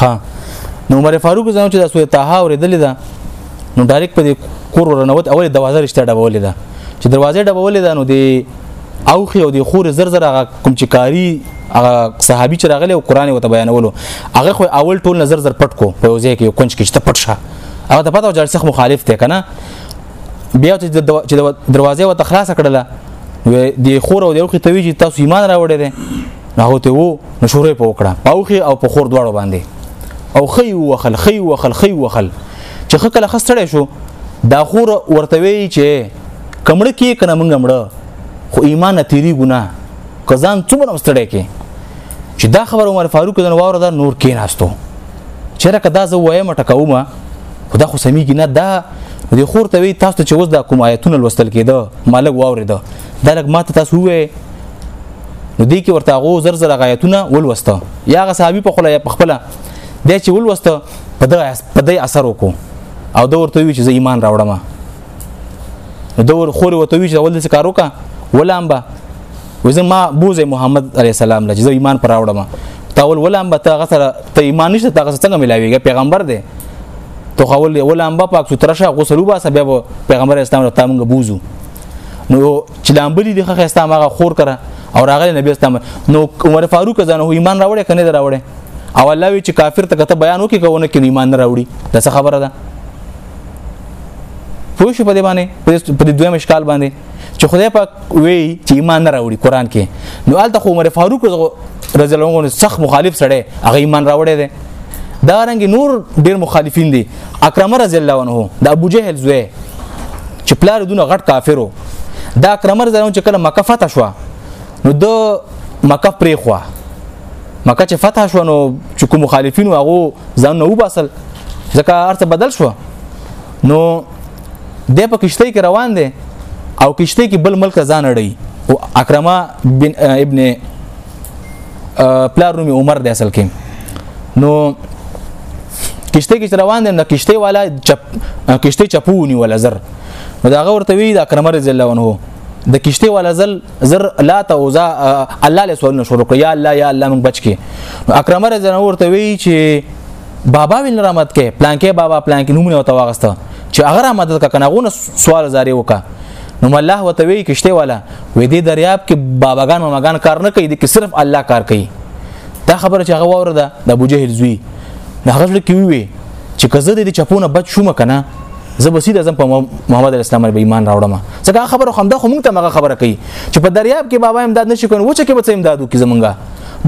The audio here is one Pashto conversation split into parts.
ها نو عمر فاروق زموږ چې د سوره طه اوریدلې ده نو ډایرک په کور ورنوت اول دروازه رښتیا ډبولې ده چې دروازه ډبولې ده نو دی او خو یو دی خور زر زر هغه کوم چې کاری هغه صحابي چې راغلی او قران وته بیانولو هغه خو اول ټول نظر زر پټ کو په وځي کې کونج کې چې پټ شه هغه ته پته و چې مخالف دی کنه بیا چې دروازه وته خلاص کړله وې د خور او د یو خې توی چې تاسو ایمان راوړی دی نه هوته وو نو شورې په وکړه اوخي او په خور دواړو باندې او خي وخل خي وخل خي وخل چې خکل خستړې شو دا خور ورته وی چې کمړ کې کنه مونږ مړ خو ایمان تیری ګنا کزان څومره مستړې کې چې دا خبر عمر فاروق دن واره دا نور کې ناستو چیرې کدا زه وایم ټکومه خدا خو سمي کې نه دا د خور ته وی تاسو چې اوس دا کوم آیتونه لوستل کېده مالک واورېده دا لګ ماته تاسو وې نو دې کې ورته غو زر زر غایتونه ولوسته یا غ صحابي په خله په خپل د چې ولوسته په دغه په دې اثر وکړو او دا ورته وی چې زه ایمان راوړم دا ور خور ورته وی چې ول څه کارو کا ولام به وزه ما بوزه محمد عليه السلام لږ زه ایمان پر راوړم تا ول ولام به تا غسر ته ایمان نشته تا غسر څنګه ملاويږي پیغمبر دی تو خول ولام به پاک سترشه غسل وباسه به پیغمبر اسلام ته موږ بوزو نو چې لامبلي دي خو خسته ماغه خور کړه او راغلی نبی اسلام نو عمر فاروق ځنه ایمان راوړې کنه راوړې او الله وی چې کافر ته کته بیان وکي کوونه کې ایمان نه راوړي دا څه خبره ده پوه شو په دې باندې په دې دوه مشکال باندې چې خدای پاک وی چې ایمان نه راوړي قران کې نو الته خو عمر فاروق رضی الله عنه سخت مخالف سره هغه ایمان راوړی دی دا رنګ نور ډیر مخالفین دي اکرم رضی الله عنه د ابو جهل زوی چې پلار دونه غټ کافرو دا کرمر زرون چې کله مکه فتح شو نو د مکه پرې خو مکه چې فتح شو نو چې کوم مخالفین هغه ځان نه وباسل ځکه ارته بدل شو نو د په کشته کې روان دي او کشته کې بل ملک ځان اړي او اکرمه بن ابن پلار نومي عمر دی اصل کې نو کشته کې روان دي نو کشته والا چپ کشته چپونی ولا زر نو دا غور ته وی د اکرم رضی الله عنه د کشته والا زل زر لا توزا الله له سوال شروع کړ یا الله یا الله موږ بچ کې نو اکرم رضی الله ورته وی چې بابا ویل رحمت کې پلانکې بابا پلانکې نومونه او تواغسته چې هغه مدد کا کنه غو سوال زاري وکا نو الله وتوی کشته والا وې دې دریاب کې باباګان مماګان کار نه کوي دې کې صرف الله کار کوي دا خبره چې هغه وره ده د ابو جهل زوی د هغه کې وی چې که زه د چپونه بچ شوم کنه زه به سیده ځم په محمد اسلام باندې ایمان راوړم ځکه خبره خو همدا خو مونږ ته مغه خبره کوي چې په دریاب کې بابا امداد نشي کوي و چې کې به څه امدادو کې زمونږه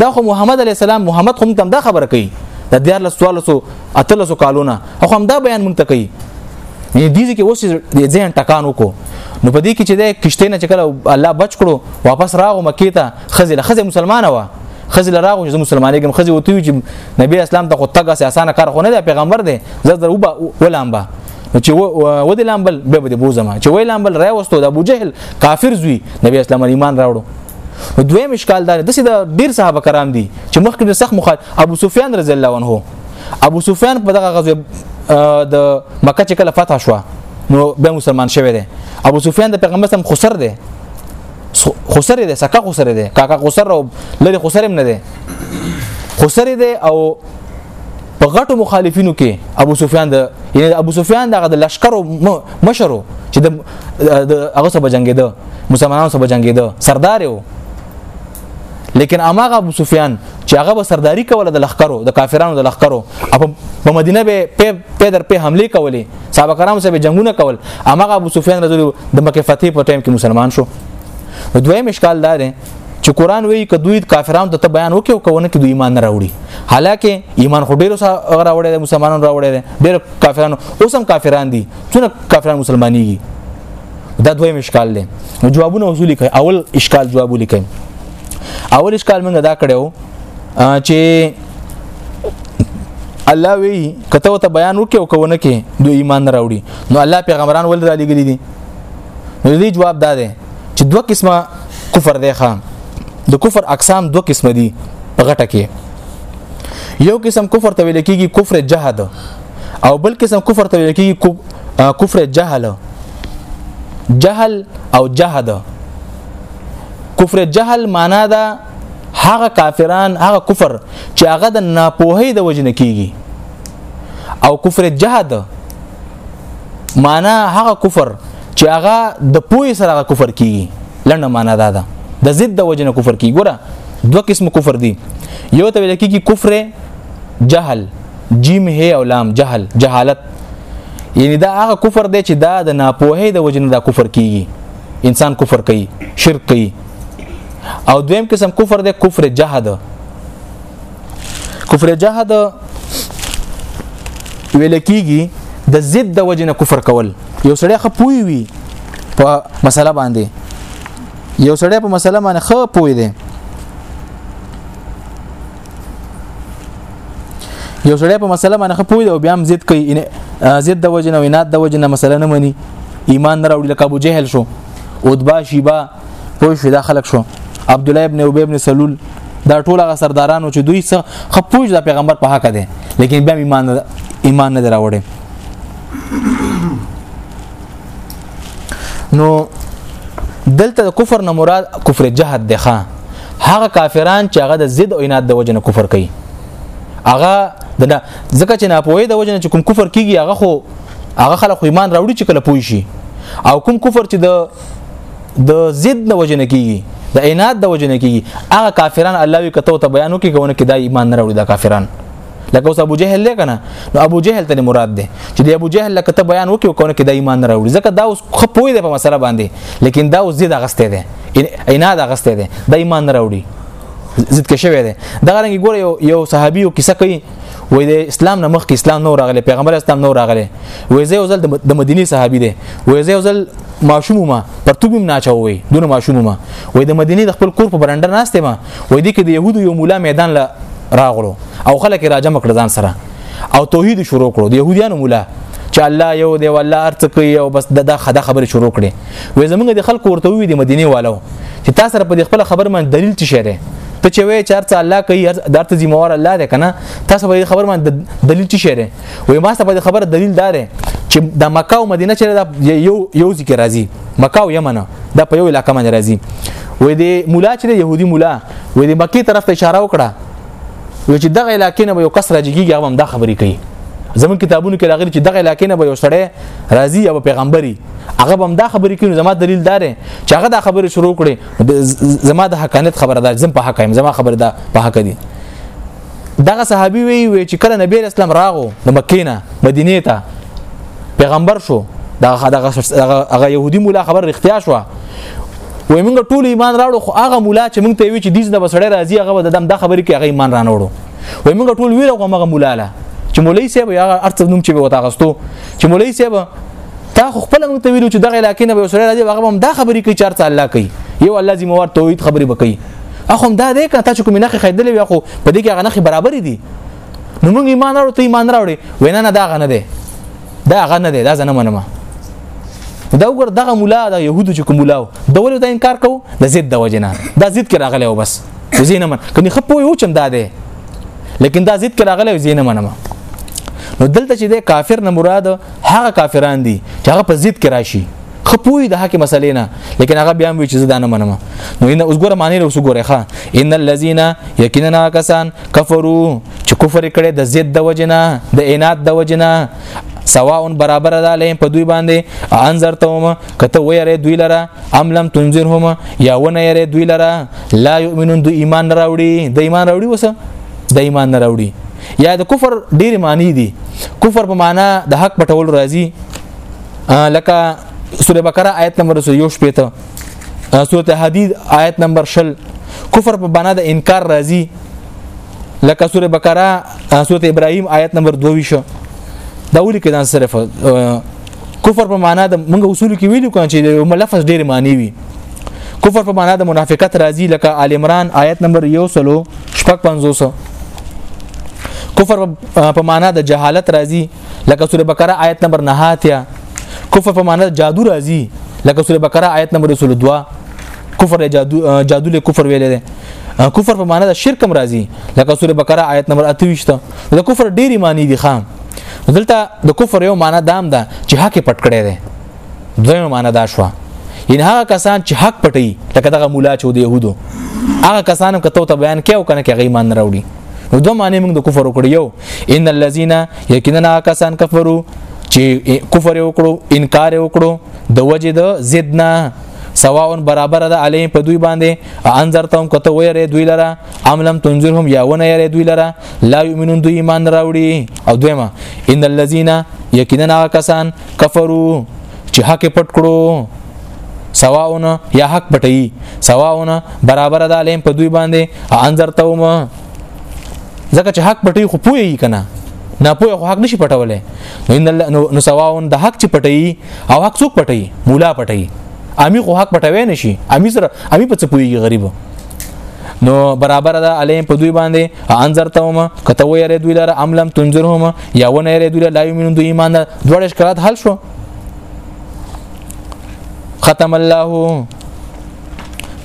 دا خو محمد علی السلام محمد خو مونږ ته دا خبره کوي د دیار لس توالسو اتلسو کالونه خو همدا بیان مونږ ته کوي یعنی دې کې اوس د ځین ټکان وکړو نو په دې کې چې د کشته نه چکل الله بچ کړو واپس راغو مکې ته خزه له خزه مسلمانه و خزه له راغو چې مسلمانې کوم خزه وتی چې نبی اسلام ته خو تګه سي اسانه کار خو نه دی پیغمبر دی زه در وبا ولامبا چې و د لامبل به به بوزما چې وای لامبل را وستو د ابو جهل کافر زوی نبی اسلام ایمان راوړو دوی مشکال دار د سید ډیر صحابه کرام دي چې مخکې د سخت مخال ابو سفیان رضی الله عنه ابو سفیان په دغه غزوه د مکه چې کله فتح شو نو به مسلمان شوی دی ابو سفیان د پیغمبر سم خسر دی خسر دی سکه خسر دی کاکا خسر او لری خسر هم نه دی خسر دی او په غټو مخالفینو کې ابو سفیان د یعنی ابو سفیان دغه د لشکرو مشرو چې د هغه سره جنگیده مسلمانانو سره جنگیده سردار و لیکن اماغه ابو سفیان چې هغه به سرداری کوله د لخرو د کافرانو د لخرو په مدینه به په در په حمله کولې صحابه کرام سره جنگونه کول امغه ابو سفیان رضی الله د مکه فتح په ټیم کې مسلمان شو دویم اشکال دا دی چې قران وایي ک دوی کافرانو ته بیان وکي او کونه کې دوی ایمان نه راوړي حالکه ایمان خو ډیرو سره راوړي د مسلمانانو راوړي ډیر کافرانو اوس هم کافران دي څونه کافران مسلمانېږي دا دویم اشکال دی نو جوابونه وصولي کوي اول اشکال جواب ولیکي اول اشکال موږ دا کړو چې الله وی کته ته بیان وکي او کونه کې دوی ایمان نه راوړي نو الله پیغمبران ول را لګلي دي نو دې جواب دا دی چې دوه قسمه کفر دی ښا د کفر اقسام دوه قسمه دي په غټه کې یو قسم کفر ته ویل کېږي کفر جهاد او بل قسم کفر ته ویل کېږي کفر جهل جهل او جهاد کفر جهل معنا ده هغه کافران هغه کفر چې هغه د ناپوهۍ د وجنه کیږي او کفر جهاد معنا هغه کفر چې هغه د پوهې سره هغه کفر کیږي لنډه معنا دا ده د ضد د وجنه کفر کیږي ګوره دوه قسم کفر دي یو ته ویل کیږي کفر جهل جیم هي او لام جهل جهالت یعنی دا هغه کفر دی چې دا د ناپوهۍ د وجنه دا کفر کیږي انسان کفر کوي شرک کوي او دویم قسم کفر دی کفر جهاد کفر جهاد ویل کیږي د ضد د وجنه کفر کول یو سړی خپوي وي په مسله باندې یو سړی په مسله باندې خو پوي دی یو سړی په مسله باندې خو پوي دی او بیا هم ضد کوي ضد د وجنه وینات د وجنه مسله نه مني ایمان نه راوړي لکه ابو جهل شو ادبا شیبا پوه شو دا خلک شو عبد الله ابن ابي ابن سلول دا ټول هغه سردارانو چې دوی څه خپوج د پیغمبر په حق دي لیکن بیا ایمان ایمان نه دراوړي نو دلته د کفر نه مراد کفر جهاد دی ښا هغه کافران چې هغه د ضد او عناد د وجه نه کفر کوي هغه د ځکه چې ناپوهي د وجه نه چې کوم کفر کیږي هغه خو هغه خلک ایمان راوړي چې کله پوي شي او کوم کفر چې د د ضد د وجنه کیږي د عنایت د وجنه کیږي هغه کافران الله وی کته ته بیانو کې کوونه کې دا ایمان نه راوړي دا کافران لکه اوس ابو جهل دی کنه نو ابو جهل ته مراد دی چې د ابو جهل لکه ته بیان وکي کوونه کې د ایمان نه راوړي ځکه دا اوس خپوی دی په مسله باندې لیکن دا اوس ضد غسته دی عنایت غسته دی د ایمان نه راوړي ضد کې شوی دی دا رنګ ګوره یو صحابي او کیسه کوي وای د اسلام نه مخکې اسلام نو راغلی پیغمبر اسلام نو راغلی وای زه اوزل د مدینه صحابي دی وای زه اوزل ماشوم ما پر توبم نه چوي دونه ماشوم ما وای د مدینه د خپل کور په برانډه ناشته ما وای د کې د يهودو یو مولا میدان لا راغلو او خلک راجم کړ ځان سره او توحید شروع کړو د يهودانو مولا چې الله یو دی والله ارتقي او بس د دا خبره شروع کړي وې زمونږ د خلکو ورته وې د مدینه والو چې تاسو سره په خپل خبر باندې دلیل څه شری ته چې وې چار څه الله کوي درته ذمہوار الله ده کنه تاسو په خبر باندې دلیل څه شری وې ما ته په خبره دلیل دار چې د مکه او مدینه چې یو یو ذکر راځي مکه او یمن دا په یو علاقې باندې راځي وې د مولا چې د يهودي مولا وې د مکی طرف ته اشاره وکړه نو چې دغه علاقې نه به یو کس راځي کیږي هغه هم دا خبرې کوي زمون کتابونو کې راغلي چې دغه علاقې نه به یو سړی راځي او پیغمبري هغه به هم دا خبرې کوي زما دلیل دار چې هغه دا خبرې شروع کړي زما د حقانیت خبره ده زم په حق یم زما خبره ده په حق دي دغه صحابي وی وی چې کله نبی اسلام راغو د مکې نه مدینه ته پیغمبر شو دغه دغه هغه يهودي مولا خبر اختیار شو وای موږ ټول ایمان راوړو خو هغه مولا چې موږ ته وی چې دیز نه بسړی راځي هغه د دم د خبرې کې هغه ایمان رانوړو وای موږ ټول ویره کوم هغه مولا له چې مولای صاحب یا ارته نوم چې وتا غستو چې مولای صاحب تا خو خپل موږ ته ویلو چې دغه علاقې نه به سړی راځي هغه هم دا خبرې کوي چارته الله کوي یو الله ذمہ وار توحید خبرې وکړي اخو دا دې کته چې کوم نه خیدلې وي خو په دې کې هغه نه برابر دي نو موږ ایمان راوړو ته ایمان راوړې وینا نه دا غنه ده دا هغه نه دی دا زنه منم دا وګور دغه مولا د يهودو چې کوم مولا د ولې دا انکار کو د ضد د وجنه دا ضد کې راغلی و بس زینه من کني خپو یو چم دا دی لیکن دا ضد کې راغلی زینه منم نو دلته چې د کافر نه مراد هغه کافران دي چې هغه په ضد کې راشي خپوی د حق مسلې نه لیکن هغه بیا وی چې زه دا نه منم نو ان اوس ګوره معنی له اوس ګوره ښا ان الذين یقینا کسان کفروا چې کفر کړي د زید د وجنا د عنایت د وجنا سواء برابر ده لهم په دوی باندې انذرتهم کته ويره دوی لره ام لم تنذرهم یا ونه يره دوی لره لا يؤمنون دوی ایمان راوړي د ایمان راوړي وسه د ایمان راوړي یا د کفر ډیر معنی دي کفر په معنا د حق پټول راځي لکه سوره بقره آیت نمبر 180 سوره حدید آیت نمبر 10 کفر په بنا د انکار راځي لکه سوره بقره سوره ابراهيم آیت نمبر 22 دا ولي کې ځان صرف کفر په معنا د موږ اصول کې ویلو کان چې د لفظ ډېر معنی وي کفر په معنا د منافقت راځي لکه آل عمران آیت نمبر 150 کفر په معنا د جهالت راځي لکه سوره بقره آیت نمبر 9 اتیا کفر په معنی جادو راځي لکه سوره بقره آیت نمبر 22 کفر جادو جادو له کفر ویل دي کفر په معنی د شرک هم راځي لکه سوره بقره آیت نمبر 28 د کفر ډېری معنی دي خام دلته د کفر یو معنی دام ده چې حق پټ کړي دي دویمه معنی دا شوه ان هغه کسان چې حق پټي لکه دغه مولا چې د يهودو هغه کسانو کته ته بیان کیو کنه کې غیمان راوړي نو دوه معنی موږ د کفر وکړ یو ان الذين یقینا کسان کفرو چې کفر وکړو انکار وکړو د وجه د زدنا سواء برابر ده علی په دوی باندې انذرتهم کته ویری دوی لره ام لم تنذرهم یا ونه یری دوی لره لا یؤمنون دوی ایمان راوړي او دویمه ان الذين یقینا کسان کفرو چې حق پټ کړو سواون یا حق پټي سواون برابر ده علیم په دوی باندې انذرتهم ځکه چې حق پټي خو پوي کنه نه پوي خو حق نشي پټولې نو ان الله نو سواون د حق چې پټي او حق څوک پټي مولا پټي امي خو حق پټوي نشي امي سره امي په څه پوي غریب نو برابر ده علیم په دوی باندې انذر تومه کته ویری دوی لره عملم تنذرهم یا ونه یری دوی لا یمنون دوی ایمان دوړ شکایت حل شو ختم الله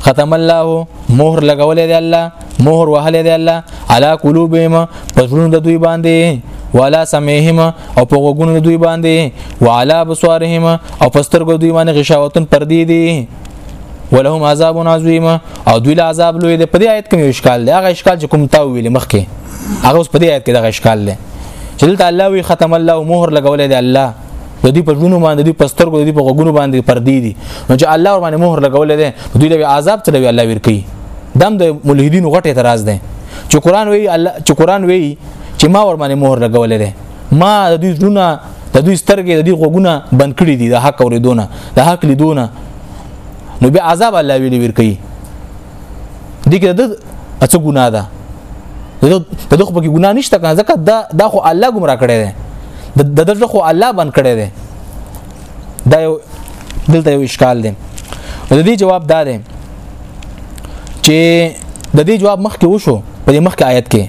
ختم الله مهر لګولې دی الله مهر وهلې دی الله علا قلوبهم پسړو د دوی باندې ولا سمعهم او په غوګونو د دوی باندې وعلى بصارهم او پسترګو دوی باندې غشاوتن پردي دي ولهم عذاب عظیم او دوی له عذاب لوی دی په دې آیت کې یو اشکال دی هغه اشکال چې کوم تا ویل مخکې هغه اوس په دې آیت کې دا اشکال دی چې دلته الله وی ختم الله مهر لګولې دی الله د دې په ژوند باندې د دې په سترګو د دې په غوګونو باندې پردې دي نو چې الله ور باندې مهر لګولې ده دوی له عذاب ته دی الله ورکی دم د ملحدینو غټه اعتراض ده چې قران وی الله چې قران وی چې ما ور باندې مهر لګولې ده ما د دې ژوند د دوی سترګې د دې غوګونه بند کړې دي د حق اوریدونه د حق لیدونه نو بیا عذاب الله ویلي ورکی دي کې د اڅ ګناه ده د دغه په کې ګناه نشته کنه ځکه دا دا خو الله ګمرا کړی دی د دغه خو الله بن کړی دی دا یو دلته یو اشکال دی د دې جواب دا دی چې د دې جواب مخکې وشو په دې مخکې آیت کې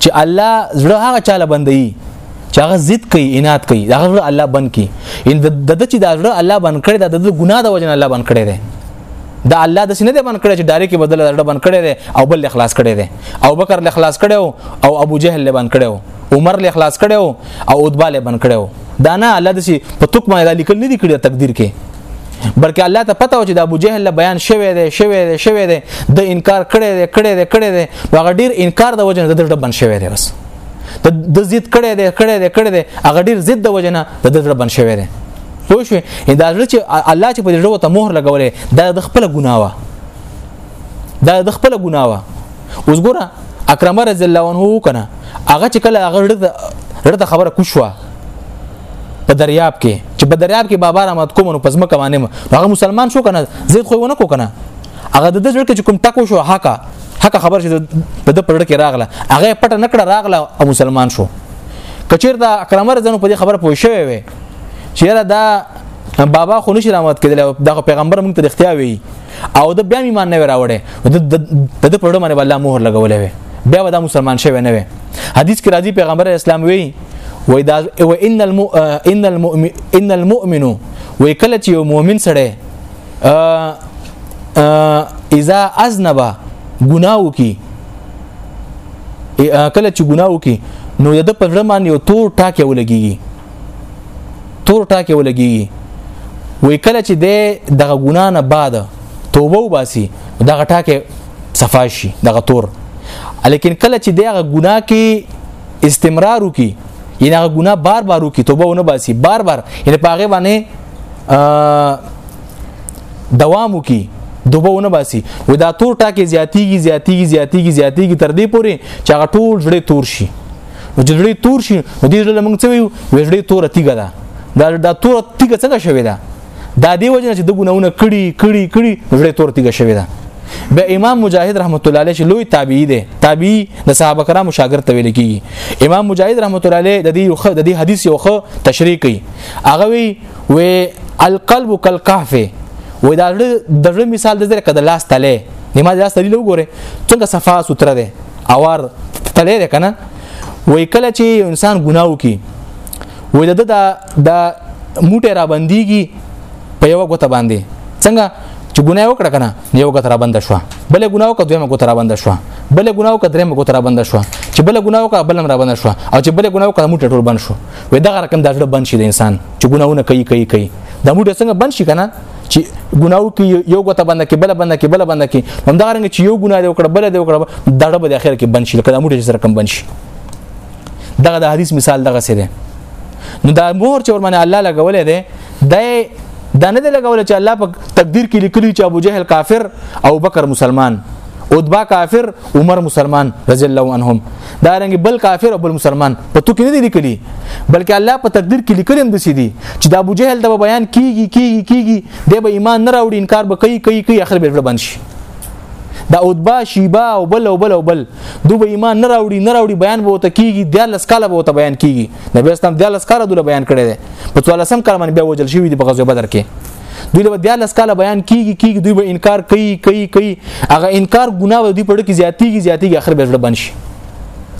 چې الله زړه هغه چاله بندي چې هغه ضد کوي عنایت کوي دا غره الله بن کی ان د د چې دا غره الله بن کړي دا د ګناه د وجنه الله بن کړي دی دا الله د سینې بن کړي چې ډایرک بدل د بن کړي دی او بل اخلاص کړي دی او بکر له اخلاص کړي او ابو جهل له بن کړي عمر له اخلاص کړي او عتبه له بن کړي دا نه الله د سي په توک باندې لیکل نه دي کړی تقدیر کې بلکې الله ته پته و چې د ابو جهل له بیان شوی دی شوی دی شوی دی د انکار کړی دی کړی دی کړی دی هغه ډیر انکار د وجه نه د ډبن شوی دی بس ته د ضد کړي دی کړي دی کړي دی هغه ډیر ضد د وجنه د دړه بن شوی دی پوه شو دا زړه چې الله چې په دې ډوه ته مهر لګولې دا د خپل ګناوه دا د خپل ګناوه اوس ګوره اکرم رضی الله عنه کنه هغه چې کله هغه ورته خبره کوشوا په دریاب کې چې په دریاب کې بابا رحمت کوم نو پزما کوانه هغه مسلمان شو کنه زید خو ونه کو کنه هغه د دې ځل کې کوم ټکو شو حقا حقا خبر چې د د پرړ کې راغله هغه پټه نکړه راغله او مسلمان شو کچیر دا اکرامر زنو په دې خبره پوه شوی وي چیرې دا بابا خو نشي رامات کېدل دا پیغمبر موږ ته اختیار وي او د بیا ایمان نه راوړي د د پرړ باندې الله مهر لګولې وي بیا ودا مسلمان شوی نه وي حدیث کې راځي پیغمبر اسلام وی وای دا و ان المؤمن ان المؤمن وای کله چې یو مؤمن سره اذا اذنب ګناو کی کله چې ګناو کی نو د په ځړه باندې یو تور ټاکه ولګي تور ټاکه ولګي وې کله چې د دغه ګنا نه بعد توبه وباسي دغه ټاکه صفاشي دغه تور لیکن کله چې دغه ګنا کې استمرار وکي یعنی هغه ګناه بار بار وکي توبه ونه باسي بار بار یعنی په هغه باندې دوام وکي دوبونه باسي و دا تور ټاکي زیاتیږي زیاتیږي زیاتیږي زیاتیږي تر دې پوري چې هغه ټول جړې تور شي نو چې جړې تور شي نو دې جړې موږ څه ویو وجړې تور تیګه ده دا دا تور تیګه څنګه شوې ده دا دی وجه چې د ګناونه کړي کړي کړي جړې تور تیګه شوې ده به امام مجاهد رحمت الله علیه لوی تابعی دی تابعی د صحابه کرامو شاګرد ته ویل کیږي امام مجاهد رحمت الله علیه د دې یو د دې حدیث یو خو تشریح کوي هغه وی و القلب کالقحف و دا د زړه مثال د زړه کده لاس تله نیمه لاس تله وګوره څنګه صفا سوتره ده اوار تله ده کنه وای کله چې انسان ګناو کی وای د د د موټه را بنديږي په یو غوته باندې څنګه چې ګناه وکړه کنه یو ګوت را بند شو بل ګناه وکړه دویمه ګوت را بند شو بل ګناه وکړه دریمه ګوت را بند شو چې بل ګناه وکړه بل را بند شو او چې بل ګناه وکړه موټه ټول بند شو وې دغه رقم د زړه بند شي د انسان چې ګناونه کوي کوي کوي د موټه څنګه بند شي کنه چې ګناو کې یو ګوت بند کې بل بند کې بل بند کې هم دا رنګ چې یو ګناه دی وکړه بل دی وکړه دغه به د اخر کې بند شي لکه د موټه سره کم بند شي دغه د حدیث مثال دغه سره نو دا مور چې ورمنه الله لګولې ده دی دا نه دی لګول چې الله په تقدیر کې لیکلی چې ابو جهل کافر او بکر مسلمان ادبا کافر عمر مسلمان رضی الله عنهم دا رنګ بل کافر او بل مسلمان په تو کې نه دی لیکلی بلکې الله په تقدیر کې لیکلم د سیدی چې د ابو جهل د بیان کیږي کیږي کیږي د به ایمان نه راوړي انکار به کوي کوي کوي اخر به بند شي دا ادبا شیبا او بل او بل او بل دوی ایمان نه راوړي نه راوړي بیان به وته کیږي د لس کاله به وته بیان کیږي نبی اسلام د لس کاله دوله بیان کړی دی په 14 کال باندې بیا وجل شوی دی په غزوه بدر کې دوی له بیا لس کاله بیان کیږي کیږي دوی به انکار کوي کوي کوي هغه انکار ګناه دوی په ډکه زیاتیږي زیاتیږي اخر به ځړ بن شي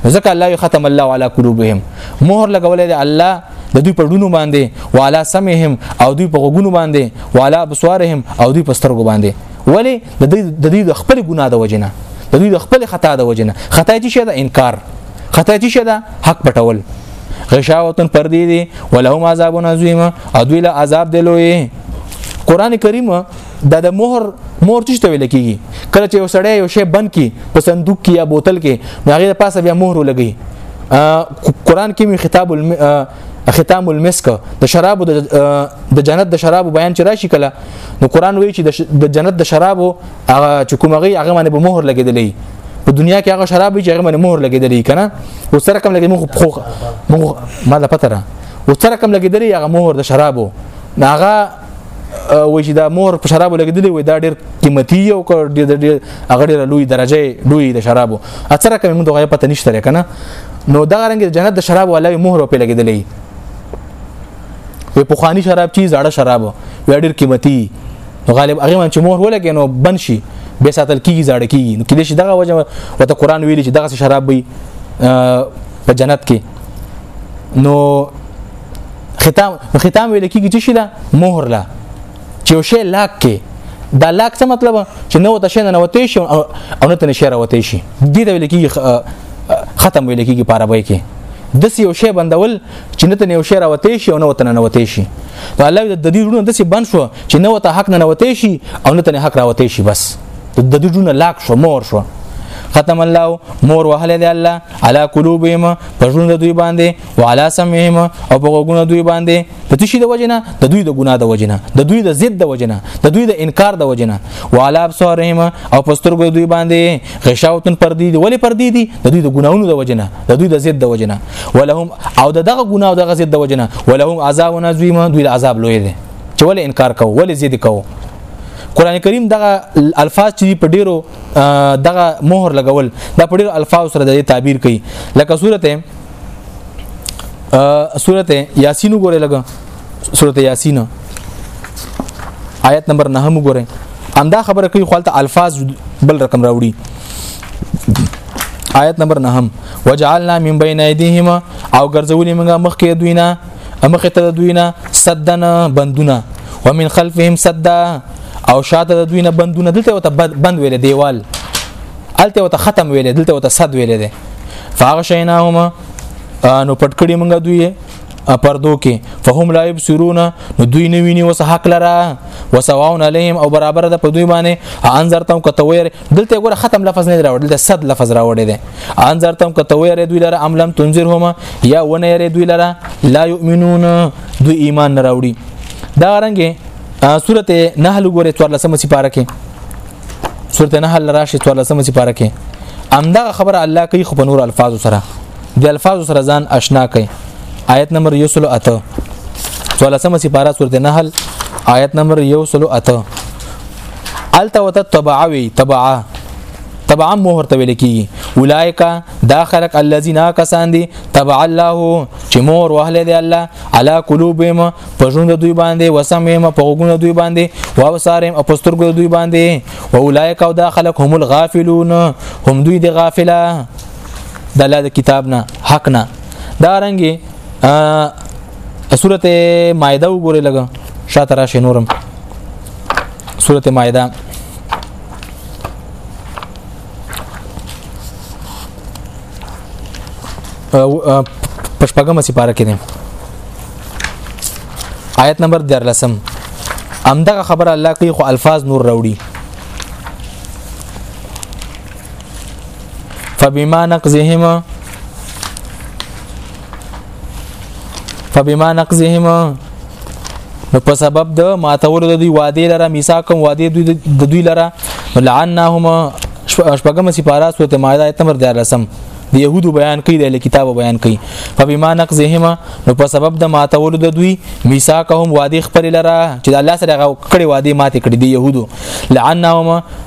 ځکه الله ختم الله علی قلوبهم مهر لګولې دی الله د دوی په ډونو باندې والا سمهم او دوی په غوګونو باندې والا بصوارهم او دوی په سترګو باندې ولی د دوی د خپل ګناه د وجنه د دوی د خپل خطا د وجنه خطا چې شه د انکار خطا چې شدا حق پټول غشاوتن پر دې دي ولهم عذاب عظیم ادوی له عذاب دی لوی قران کریم دا د مهر مهر چې ته ویل کیږي کله چې یو سړی یو شی بند کی په صندوق کې یا بوتل کې هغه د پاسه بیا مهر لګي قران کې می خطاب الم... ختام المسک د شرابو د جنت د شرابو بیان چې راشي کله نو قران وایي چې د جنت د شرابو هغه چې کومغي هغه باندې به مهر لګیدلې په دنیا کې هغه شراب چې هغه باندې مهر لګیدلې کنه او سره کم لګي موږ خو موږ ما لا پته را او سره کم لګیدلې هغه مهر د شرابو هغه وای چې دا مهر په شرابو لګیدلې وای دا ډېر قیمتي او ډېر ډېر هغه ډېر لوی درجه لوی د شرابو اثر کم موږ دغه پته نشته کنه نو دا رنګ جنت د شراب والا مهر په لګیدلې وي په خواني شراب چی زړه شراب وي ډېر قیمتي نو غالب هغه من چې مهر ولګي نو بند شي به ساتل کیږي زړه کیږي نو کله چې دغه وجه وته قران ویلي چې دغه شراب وي په جنت کې نو ختام ختام ویل کیږي چې شله مهر لا چې یو شی لاک کې دا لاک څه مطلب چې نو ته شي نه وته شي او نه ته نشه راوته شي دې ویل کیږي ختم ویل کیږي په عربی کې د یو شی بندول چې نه ته یو شی راوتی شي او نه وته ننوتی شي نو الله د دې ورونه داسې بند شو چې نه وته حق ننوتی شي او نه ته حق راوتی شي بس د دې ورونه لاک شو مور شو ختم الله مور وهله دی الله علا قلوبهم پرون د دوی باندې وعلى سمعهم او په غوګونو دوی باندې په تشي د وجنه د دوی د ګناه د وجنه د دوی د ضد د وجنه د دوی د انکار د وجنه وعلى ابصارهم او پسترګو دوی باندې غشاوتن پر دی ولی پر دی دی د دوی د ګناونو د وجنه د دوی د ضد د وجنه ولهم او دغه ګناه دغه زید د وجنه ولهم عذاب عظیم دوی عذاب لوی دی چې ول انکار کو ول زید کو قران کریم دغه الفاظ چې په ډیرو دغه مهر لګول دا په ډیرو الفاظ سره د تعبیر کوي لکه سورته سورته یاسین وګوره لګه سورته یاسین آیت نمبر 9 وګوره همدا خبره کوي خپل الفاظ بل رقم راوړي آیت نمبر 9 وجعلنا من بین ایدیهم او ګرځولې موږ مخکې دوی نه مخې ته دوی نه صدن بندونه ومن خلفهم صدا او شاته د دوی نه بندونه دلته وته بند ویل دیوال الته وته ختم ویل دلته وته صد ویل دي فاغشیناهما نو پټکړی موږ دوی اپردو کې فهم لا يبصرون نو دوی نه ویني وس حق لرا وسواون عليهم او برابر ده په دوی باندې انذرتم کتویر دلته ګوره ختم لفظ نه راوړل د صد لفظ راوړل دي انذرتم کتویر دوی لره عملم تنذرهم یا ونه یری دوی لره لا يؤمنون دوی ایمان نه راوړي دا رنګه سورته نحل ګوره 14 سپاره کې سورته نحل راشي 14 سپاره کې امدا خبر الله کوي خو په نور الفاظ سره د الفاظ سره ځان آشنا کړئ آیت نمبر 108 ولسمه سپاره سورته نحل آیت نمبر 108 الته وت تبعوي تبعا تبعا مهر ته ویل کی اولایکا دا خلق الذين کسان دي تبع الله چې مور وهله دی الله علا قلوبهم په ژوند دوی باندې وسمهم په غوګونه دوی باندې او وسارم په سترګو دوی باندې اولایکا دا خلق هم الغافلون هم دوی دي غافله د الله د کتاب نه حق نه دا رنګي سورته مائده وګوره لګا شاته راشي نورم سورته مائده پښپګم سي پاره کې دي آیت نمبر 13 امدغه خبر الله کوي خو الفاظ نور راوړي فبما نقضهم فبما نقضهم نو په سبب د ماتول د دوی وعده لره میثاقم وعده دوی د دوی لره لعنهم شپږم سپارا سوت ماده ایت نمبر 10 رسم د يهودو بیان کوي د کتاب بیان کوي فبما نقضهم نو په سبب د ماتول د دوی میثاقهم وعده خپل لره چې الله سره غو کړي وعده ماته کړي د يهودو لعنهم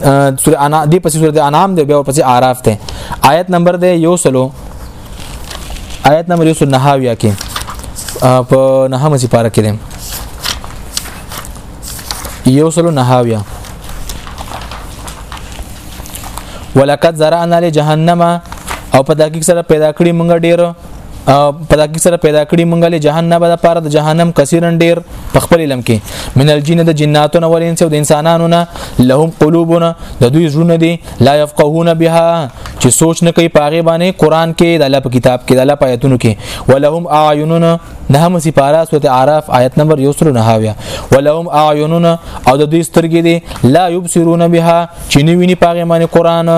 سورې انا دې پسې سورې انعام دی بیا پسې اعراف دی آیت نمبر دی یو سلو آیت نمبر یو سلو نهاویا کې په نهمه سي پارا کې یو سلو نهاویا ولقد زرعنا لجهنم او په دقیق سره پیدا کړی مونږ ډیر په دکی سره پیدا کړی مونږ له جهنم به د پاره د جهنم کثیرن ډیر په خپل علم کې من الجن د جناتو نه ولین سو د انسانانو نه لهم قلوبنا د دوی زړونه دي لا يفقهون بها چې سوچ نه کوي پاغه باندې قران کې د الله په کتاب کې د الله په آیتونو کې ولهم اعیننا نه هم سی پارا سورته اعراف آیت نمبر 109 ولهم اعیننا او د دوی سترګې دي لا يبصرون بها چې نه ویني پاغه معنی قران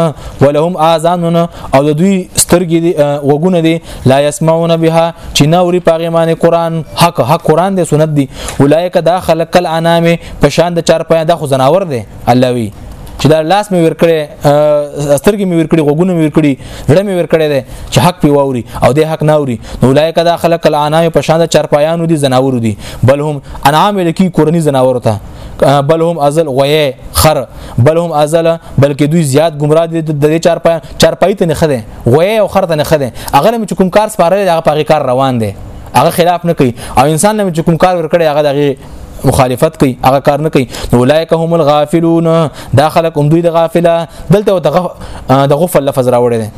ولهم اذانون او د دوی سترګې دي وګونه دي لا يسمعون بها چې نه اوري پاغه معنی قران حق حق قران دي سنت دي اولایک دا خلق الانامه په شان د چار پیا د خو زناور دي الله وی چې دا لاس مې ورکړي سترګې مې ورکړي غوګونه مې ورکړي زړه مې ورکړي دی چې حق پی واوري او د حق ناوري نو لایک دا خلک الانام په شان د چرپایانو دي زناور دي بل هم انعام لکی کورنی زناور ته بل هم ازل غوي خر بل هم ازل بلکې دوی زیات گمراه دي د دې چار پای چار پای ته نه خده غوي او خر ته نه خده هغه لم چې کوم کار سپارل هغه په کار روان دي هغه خلاف نه کوي او انسان لم چې کوم کار ورکړي هغه دغه مخالفت کوي هغه کار نه کوي نو اولایک هم الغافلون دا خلک هم دوی د غافله دلته د غفل لفظ راوړی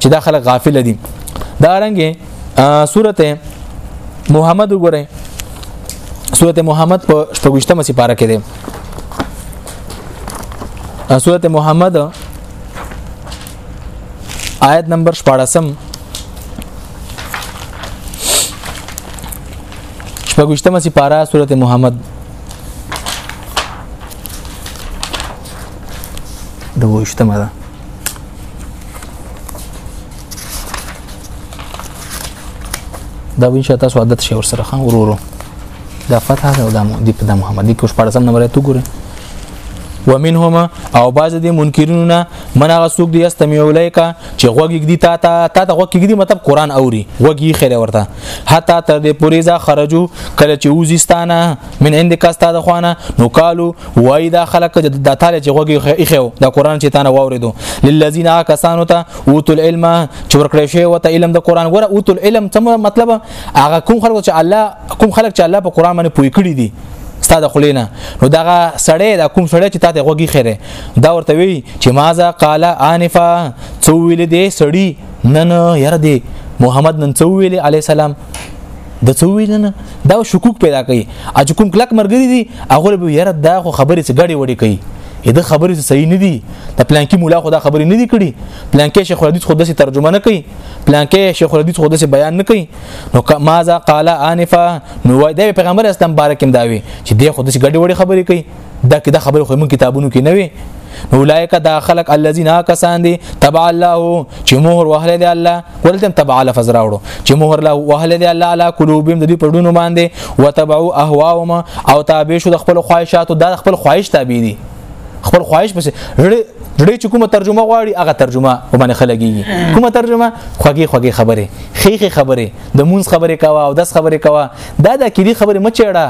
چې دا خلک غافل دي دا رنګه سورته محمد وګورئ سورته محمد په شپږشتمه سپاره کې ده سورته محمد آیت نمبر 14 شپږشتمه سپاره سورته محمد دوشتمه ده دا وین شته تاسو عادت شي ور سره خان ورورو دا فتح ده او دا دی په محمد دی کوش پرسم نمبر ته ګوره ومنهما او بعض دي منکرینو نه من هغه څوک دی استمی الیکا چې غوږی دی تا تا تا ته غوږی دی مطلب قران اوري غوږی خیر ورته حتی تر دې پوری ځا خرجو کله چې وزستانه من عندك استاد خوانه نو قالو وای دا خلک د تعالی چې غوږی اخیو دا قران چې تانه واوریدو للذین کسانو ته اوت العلم چې ورکړې شوی وته علم د قران ګره اوت العلم څه مطلب هغه کوم خلک چې الله کوم خلک چې الله په قران باندې پوي کړی دي ستا د خلینا نو دغه سړی دا کوم سړی چې تاسو غوږی خره دا ورته وی چې مازه قال انفا څو ویل دی سړی نن یره دی محمد نن څو ویل علی السلام د څو ویل نه دا شکوک پیدا کوي اج کوم کلک مرګري دي هغه به یره دا خو خبرې څه غړي وړي کوي دا خبرې څه صحیح نه دي د پلانکی مولا خو دا خبرې نه دي کړي پلانکی شیخ الحدیث خو داسې ترجمه نه کوي پلانکی شیخ الحدیث خو داسې بیان نه کوي نو ماذا قال انفا نو دا پیغمبر اسلام بارک هم داوي چې دی خو داسې غړي وړي خبرې کوي دا کې دا خبره خو موږ کتابونو کې نه وي اولائک دا خلق الذين کسان دي تبع الله چې مهر وهله دي الله ولتم تبع لفظ راوړو چې مهر له وهله دي الله علی قلوبهم د دې پړونو باندې وتبعوا اهواهم او تابع شو د خپل خواهشاتو د خپل خواهش تابع دي خپل خواهش پس ډېر چې کومه ترجمه غواړي هغه ترجمه وبنه خلګي کومه ترجمه خوږی خوږی خبره خېخه خبره د مونږ خبره کاوه او داس خبره کاوه دا د کلی خبره مچېړه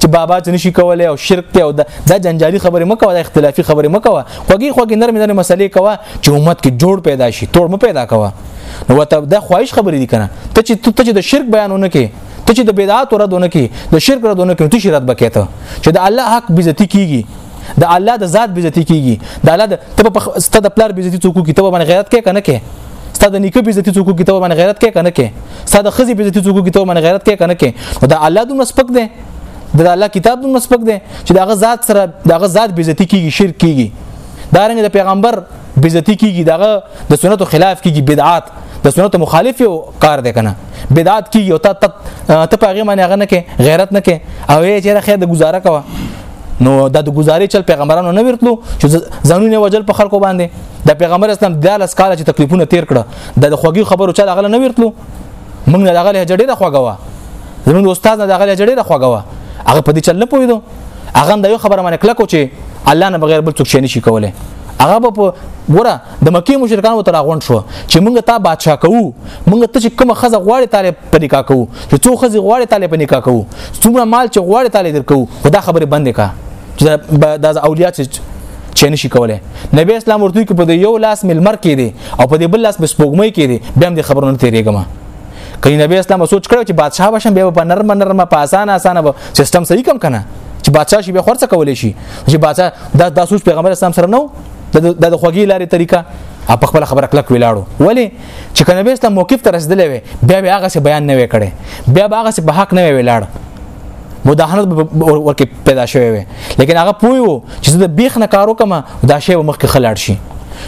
چې بابا څه نشي کولای او شرک ته او دا جنجالي خبره مکو دا اختلافي خبره مکو خوږی خوږی نرم نرم مسلې کوا چې امت کې جوړ پیدا شي توړ مو پیدا کوا نو وته دا خواهش خبرې دي کنه ته چې ته چې د شرک بیانونه کې ته چې د بدعات ردونه کې د شرک ردونه کې ته شرک بکې ته چې د الله حق بيزتي کیږي د الله د ذات بیزتی کیږي د الله د ته په ست د پلار بیزتی څوک کی ته باندې غیرت کې کنه کې ست د نیکه بیزتی څوک کی ته باندې غیرت کې کنه کې ست د خزي بیزتی څوک کی ته باندې غیرت کې کنه کې دا الله دوم سپک دی د الله کتاب دوم سپک دی چې دغه ذات سره دغه ذات بیزتی کیږي شرک کیږي دارنګ د پیغمبر بیزتی کیږي دغه د سنتو خلاف کیږي بدعات د سنت مخالف یو کار دی کنه بدعت کی یو ته ته په هغه معنی هغه نه کې غیرت نه کې او یې چې خیر د گزاره کوه نو دا د گزارې چل پیغمبرانو نه ورتلو چې ځانونه وجل په خلکو باندې د پیغمبر اسلام د لاس کال چې تکلیفونه تیر کړه د خوږی خبرو چل هغه نه ورتلو موږ نه هغه لهجه ډیره خوږه و زموږ استاد نه هغه لهجه ډیره خوږه و هغه په دې چل نه پویدو هغه د یو خبره باندې کلکو چې الله نه بغیر بل څوک شي نشي کولای هغه په ګوره د مکی مشرکانو تر غونډ شو چې موږ ته بادشاہ کوو موږ ته چې کوم خزه غواړي طالب په نکاح کوو چې څو خزي غواړي تعالی په نکاح کوو څومره مال چې غواړي تعالی درکو خدا خبره بندې کا چې دا اولیا چې چې نشي کولای نبی اسلام ورته کې په یو لاس ملمر کې دي او په بل لاس بسپوګمې کې دي بیا هم د خبرو نه تیرېګم کله نبی اسلام سوچ کړو چې بادشاہ بشم به په نرم نرم په اسانه اسانه به سیستم صحیح کم کنه چې بادشاہ شي به خرڅ کولای شي چې بادشاہ دا د سوچ پیغمبر اسلام سره نو د خوږی لارې طریقه په خپل خبره کلک ولاړو ولی چې کنه به اسلام موقف ته رسیدلې وي بیا به هغه څه بیان نه وي کړي بیا به هغه څه په حق نه وي لاړ مداهنت ورکه پیدا شوی وي لیکن هغه پوي وو چې د بیخ نه کارو کما دا شی مخ کې خلاړ شي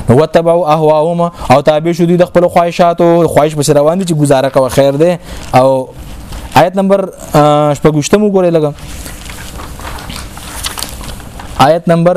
نو وتبعوا اهواهم او تابع شو دي د خپل خواهشاتو خواهش بس روان دي چې گزاره کوي خیر ده او آیت نمبر شپږشتم وګورئ لګم آیت نمبر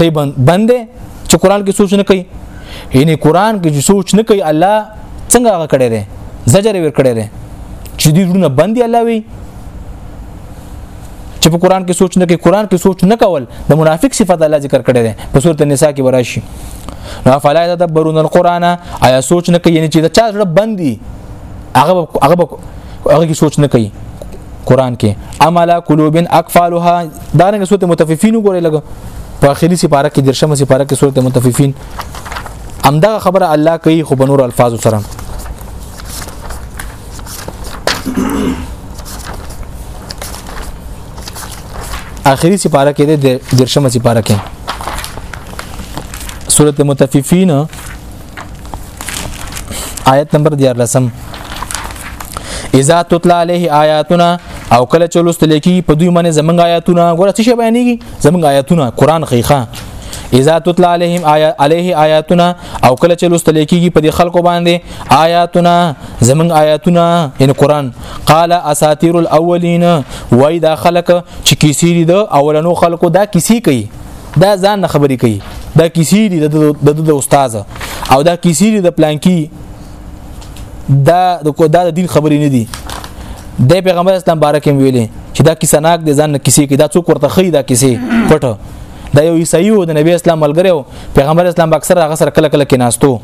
ری بندې چې قران کې سوچ نه کوي یعنی قران کې سوچ نه کوي الله څنګه هغه کړی دی زجر ور کړی دی چې دې ورونه بندي الله وي چې په قران کې سوچ نه کوي قران کې سوچ نه کول د منافق صفات الله ذکر کړی دی په سورۃ النساء کې وراشي نو فلا تدبرون القرآن آیا سوچ نه کوي چې دا چا سره بندي هغه هغه هغه کې سوچ نه کوي قران کې املا قلوبن اقفالها دا رنګ سورته متففین وګورئ لګ په اخیری سپاره کې درشمه سپاره کې سورته متففین همدا خبره الله کوي خو بنور الفاظ سره اخیری سپاره کې د درشمه سپاره کې سورته متففین آیت نمبر 14 اذا تطلع عليه آیاتنا او کله چې لوستل کی په دوی باندې زمنګ آیاتونه ګوره څه شی بیانېږي زمنګ آیاتونه قران خیخه اذا تطلع عليهم آیا عليه آیاتنا او کله چې لوستل کیږي په دې خلکو باندې آیاتنا زمنګ آیاتونه ان قران قال اساطير الاولين وای دا خلک چې کیسې دي د اولنو خلکو دا کیسې کوي دا ځان نه خبرې کوي دا کیسې دي د د استاد او دا کیسې دي د پلانکی دا د کو دا د دین خبرې نه دي د پیغمبر اسلام بارک هم ویلي چې دا کیسه ناک د ځان نه کیسې کې دا څوک ورته خې دا کیسې پټه دا یو عیسائی و د نبی اسلام ملګری و پیغمبر اسلام با اکثر هغه سره کله کله کې ناستو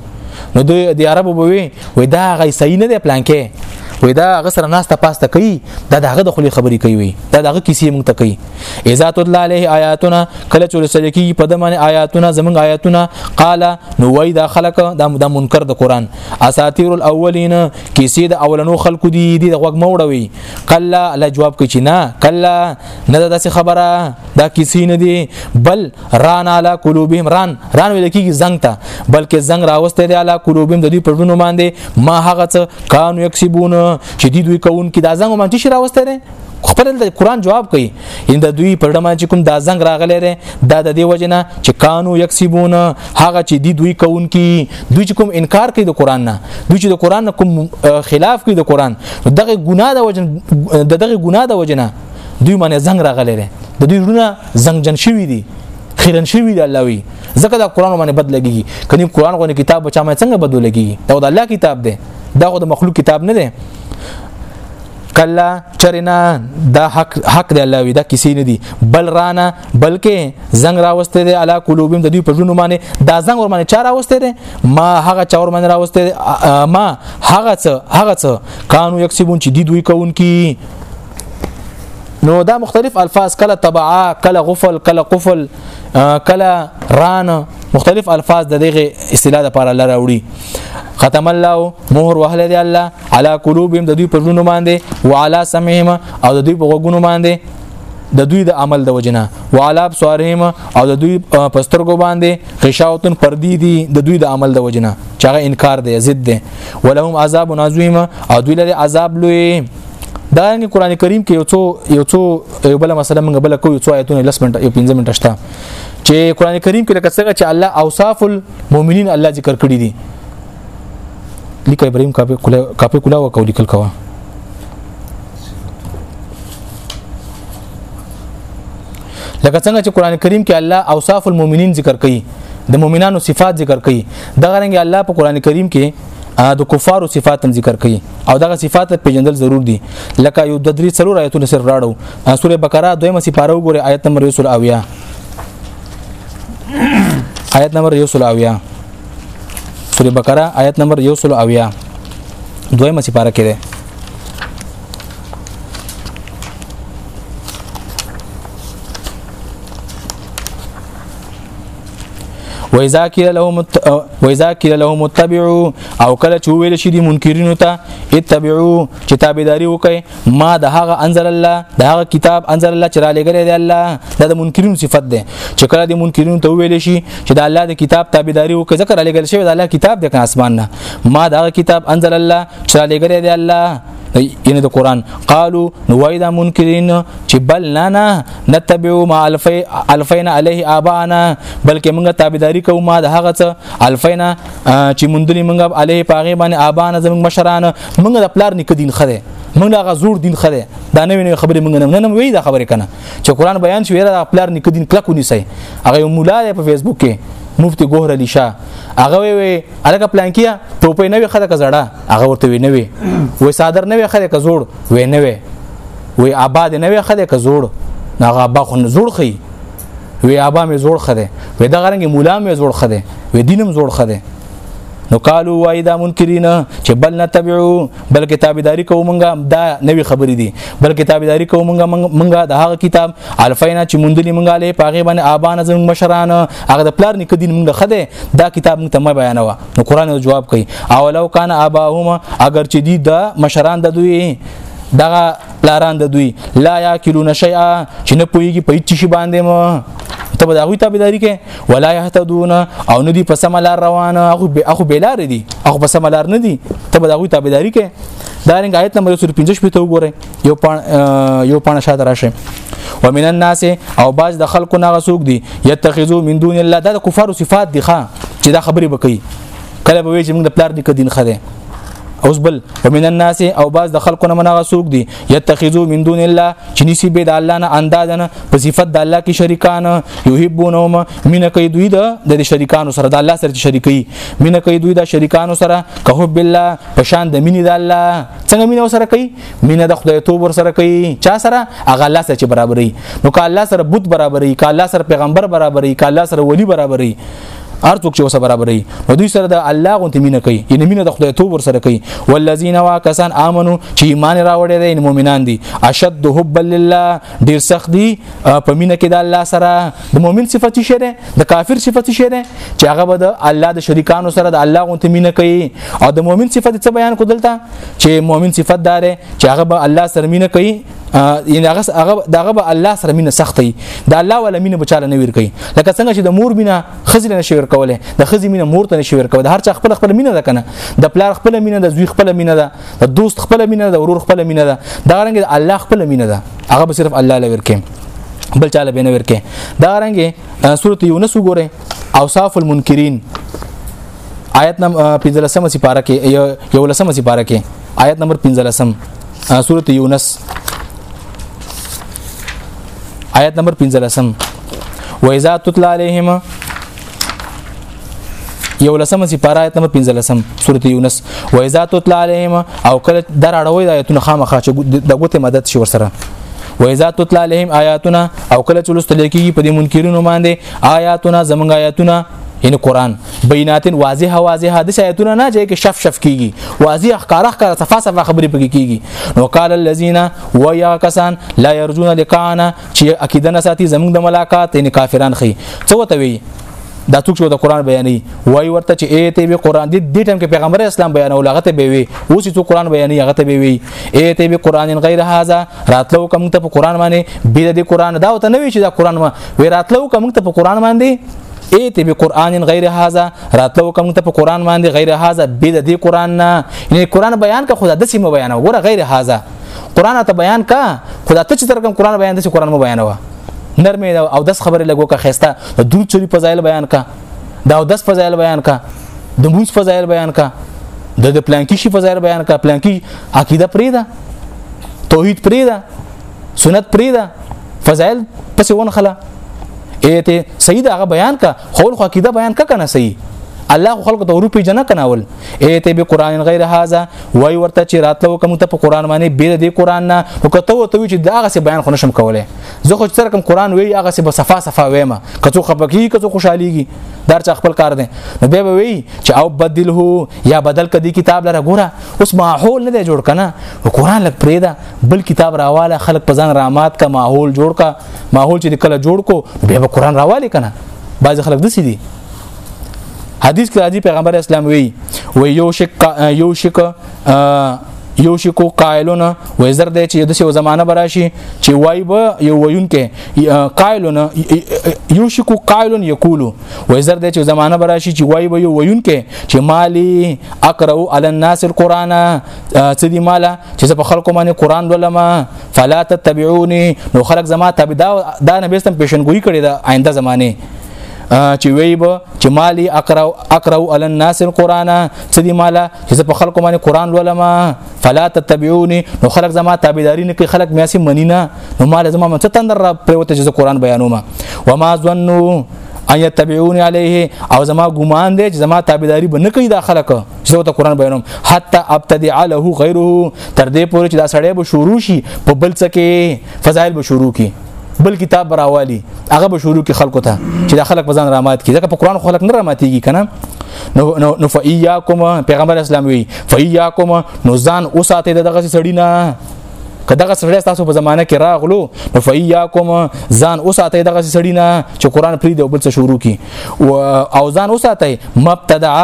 نو دوی د عربو بوي وای دا هغه عیسائی نه دی پلان کې وای دا هغه سره ناسته پاسته کوي دا دغه د خلی خبرې کوي دا دغه کیسې مونږ ته کوي اذا تطلع عليه آیاتنا کله چې رسل کی په دمن آیاتنا زمنګ آیاتنا قال نو وای دا خلق د منکر د قران اساطیر الاولین کیسې د اولنو خلقو دی دی د غوګ موړوي کلا لا جواب کوي نه کلا نه داسې خبره دا کیسې نه دی بل ران علی قلوبهم ران ران ویل کیږي زنګ ته بلکې زنګ راوسته دی علی قلوبهم د دې پرونو باندې ما هغه څه کانو یکسبون چې دی دوی کوون کې دا زنګ مانتی شي راوسته دی خپل د قران جواب کوي ان د دوی پر ډمه چې کوم دا زنګ راغلی دی دا د دې وجنه چې کانو یکسبون هغه چې دی دوی کوون کی دوی چې کوم انکار کوي د قران نه دوی چې د قران کوم خلاف کوي د قران دغه ګناه د وجنه دغه ګناه د وجنه دوی باندې زنګ راغلی دی د دوی رونه زنګ جن شوی دی خیرن شوی دی الله وی ځکه دا قران باندې بد لګي کني قران غو کتاب بچا مې څنګه بدو لګي دا د الله کتاب دی دا غو د مخلوق کتاب نه دی کلا چرنا دا حق حق دی الله وی دا کسی نه دی بل رانا بلکې زنګ راوسته دی علا قلوبم د دوی په ژوند باندې دا زنګ ور باندې چا راوسته دی ما هغه چا ور باندې راوسته ما هغه څه هغه څه قانون یکسبون چې دی دوی کوون کی نو دا مختلف الفاظ کله تبعا کله غفل کله قفل کله ران مختلف الفاظ د دغه اصطلاح لپاره لراوړي ختم الله مهر وهله دی الله علا قلوبهم د دوی په ژوند باندې وعلى سمعهم او د دوی په غوګونو باندې د دوی د عمل د وجنه والا بصارهم او د دوی پسترګو باندې غشاوتن پردي دي د دوی د عمل د وجنه چې هغه انکار دی ضد دی ولهم عذاب عظیم او دوی لري عذاب لوی دا رنګ قران کریم کې یو څو یو څو یو بل مسله موږ بل کوو څو آیتونه لس منټه یو 15 منټه شته چې قران کریم کې لکه څنګه چې الله اوصاف المؤمنین الله ذکر کړی دي لیکه ابراهيم کاپي کولا کاپي کولا وکاو لیکل کوا لکه څنګه چې قران کریم کې الله اوصاف المؤمنین ذکر کوي د مؤمنانو صفات ذکر کوي دغه رنګ الله په قران کریم کې د کفارو صفات هم ذکر کړي او دغه صفات پیژندل ضرور دي لکه یو د درې څلور آیتونه سره راړو سوره بقره دویمه سپاره وګوره آیت نمبر 100 اویا آیت نمبر 100 اویا سوره بقره آیت نمبر 100 اویا دویمه سپاره کې ده وإذا قيل لهم وإذا قيل لهم اتبعوا او کله چې ویل شي دي منکرینو ته اتبعوا چې تابعداري وکړي ما د هغه انزل الله د هغه کتاب انزل الله چې را لګره دی الله دا د منکرین صفت ده چې کله د منکرین ته ویل شي چې د الله د کتاب تابعداري وکړي ځکه را لګل شوی د الله کتاب د اسمان نه ما د هغه کتاب انزل الله چې را لګره دی الله یعنی د قران قالو نو وای دا منکرین چې بل نه نه نتبعو ما الفی الفینا علیه ابانا بلکې موږ تابعداري کوو ما د هغه څه الفینا چې مونږ مونږ علی پاغه باندې آبان زمونږ مشران مونږ د پلار نک دین خره مونږ لا غزور دین خره دا نه ویني خبره مونږ نه نه وی دا خبره کنه چې قران بیان شوی دا پلار نک دین کلک ونیسي هغه مولا په فیسبوک کې مفتی ګوهر علی شاه هغه وی الګه پلان کیا ټوپې نه وی خره کزړه هغه ورته وی نه وی وې صادر نه وی خره کزوړ وې نه وی وې آباد نه وی خره کزوړ هغه با خو زوړ خي وی ابا مې زوړ خده وی دا غرنګ مولا مې زوړ خده وی دینم زوړ خده نو قالو وای دا منکرین چې بل نه تبعو بل کتابداري کوو مونږه دا نوې خبرې دي بل کتابداري کوو مونږه مونږه د هغه کتاب الفینا چې مونډلی مونږه لې پاغه باندې آبان زموږ مشران هغه د پلار نکدین مونږه خده دا کتاب مونږ ته ما بیانوا نو قران جواب کوي او لو کان اباهما اگر چې دی دا مشران د دوی دغه لاران د دوی لا یاکلون شیئا چې نه پويږي په هیڅ شي باندې مو ته به دا غوي تابعداري کې ولا يهتدون او ندي په سم لار روانه اخو به اخو بلار دي اخو په سم لار نه دي ته به دا غوي تابعداري کې دا رنګ آیت نمبر 15 په تو وګوره یو پان یو پان شاته راشه ومن الناس او باز د خلکو نه غسوک دي يتخذو من دون الله دا د کفارو صفات دي ښا چې دا خبرې وکړي کله به وی چې موږ د پلار نیکه دین خره اوس بل ومن الناس او باز د خلکو نه منغه سوق دي يتخذو من دون الله چې نسی به د الله نه اندازن په صفت د الله کې شریکان يحبونهم مين کوي دوی د شریکانو سره د الله سره شریکي مين کوي دوی د شریکانو سره که حب الله په شان د مين د الله څنګه مين سره کوي مين د خدای توب ور سره کوي چا سره هغه الله سره برابرې نو که الله سره بت برابرې که الله سره پیغمبر برابرې که الله سره ولی برابرې هر څوک چې وسه برابرې نو دوی سره د الله غونته مینه کوي یعنی مینه د خدای توب ور سره کوي والذین واکسان امنو چې ایمان راوړی دی مؤمنان دي اشد حب لله ډیر سخت دي په مینه کې د الله سره د مؤمن صفت شي ده د کافر صفت شي ده چې هغه به د الله د شریکانو سره د الله غونته مینه کوي او د مؤمن صفت څه بیان کو دلته چې مؤمن صفت داره چې هغه به الله سره مینه کوي یعنی هغه هغه دغه به الله سره مینه سختي د الله ولا مینه بچاله نه ور کوي لکه څنګه چې د مور مینه خزل نه شور کوله د خزي مینه مور ته نه شور کوله هر چا خپل خپل مینه ده کنه د پلار خپل مینه ده زوی خپل مینه ده د دوست خپل مینه ده ورور خپل مینه ده دا رنګ الله خپل مینه ده هغه به صرف الله لور کوي بل چاله بنه ور کوي دا رنګ سورته یونس وګوره اوصاف المنکرین آیت نم 15 سمه سپاره کې یو لسمه سپاره کې آیت نمبر 15 سورۃ یونس آیت نمبر 15 و اذا تتلى عليهم یو لسمه سی پارا آیت نمبر 15 سورۃ یونس و اذا تتلى عليهم او کله در اړوي د آیتونو خامخا چې د غوته مدد شي ورسره و اذا تتلى عليهم آیاتنا او کله چې لوستل کیږي په دې منکرینو باندې آیاتنا زمونږ آیاتونه یعنی قران بینات واضحه واضحه د آیتونه نه چې کې شف شف کیږي واضح ښکارا ښکارا صفه صفه خبرې پکې کیږي نو قال الذين ويا کسان لا يرجون لقاءنا چې عقیده نه ساتي زموږ د ملاقات یعنی کافران خي څه وته وی دا څوک چې د قران بیانې وای ورته چې ایت به قران دې دې ټیم کې پیغمبر اسلام بیان او لغته به وي او چې څوک قران بیانې هغه ته به وي ایت به قران غیر هاذا راتلو کوم ته په قران باندې به دې قران دا ته نه وی چې دا قران ما وی راتلو کوم ته په قران باندې ایت به قران غیر هاذا راتلو کوم ته په قران باندې غیر هاذا به د دې قران نه یعنی قران بیان کا خدا د سیمه بیان وګوره غیر هاذا قران ته بیان کا خدا ته چې تر کوم قران بیان د قران مو بیان وا نرمه او داس خبره لګو کا خسته درود چوری فضایل بیان کا دا او داس فضایل بیان کا د موس فضایل بیان کا د پلانکی شي فضایل بیان کا پلانکی عقیده پریدا توحید پریدا سنت پریدا فضائل پس ون خلا ایته صحیح دا بیان کا خول خو عقیده بیان کا کنه صحیح الله خلق ته اروپی جنا کناول ایته به قران غیر هاذا وای ورته چې راتلو کوم ته په قران باندې بیر دی قران نه وکته ته چې داغه سه بیان خو نشم کوله زه خو سره کوم قران وی هغه سه صفه صفه وایم کڅو خپکی کڅو خوشحاليږي دار چا خپل کار دی نو به وی چې او بدله یا بدل کدي کتاب لره ګوره اوس ماحول نه جوړ کنه قران لک پریدا بل کتاب راواله خلک په ځان رامات کا ماحول جوړ کا ماحول چې کله جوړ کو بیا به قران راواله کنه بعض خلک دسی دي حدیث کې راځي پیغمبر اسلام وی و یو شک یو شک یو شکو قائلون و زر دی چې د سیو زمانہ براشي چې وای به یو ویون کې قائلون یو شکو قائلون یقولو و زر دی چې زمانہ براشي چې وای به یو ویون کې چې مالی اقرأ علی الناس القرآن څه دی مالا چې زه په خلکو باندې قران ولما فلا تتبعوني نو خلک زما تابع دا دا نبی سم پیشنګوئی کړی دا آینده زمانه چې وی به چې مالی اقرا اقرا علی الناس القرآن څه دی مالا چې زه په خلکو باندې قران ولما فلا تتبعوني نو خلک زما تابعداري نه کوي خلک مې سي منینا نو مال زما مڅ تندر را پروت چې قران بیانوم وما ظنوا ان يتبعوني عليه او زما ګمان دی چې زما تابعداري به نه کوي دا خلک زه ته قران بیانوم حتی ابتدع له غیره تر دې پورې چې دا سړی به شروع شي په بل څه کې فضایل به شروع کی بل کتاب براوالي هغه به شروع کی خلکو ته چې دا خلک بزن رامات کی ځکه په قران خلک نه راماتيږي کنه نو نو نو فیاکم پیغمبر اسلام وی فیاکم نو ځان اوساته دغه سړی نه که دغه سړی تاسو په زمانه کې راغلو نو فیاکم ځان اوساته دغه سړی نه چې قران پری دی بل څه شروع کی او ځان اوساته مبتدع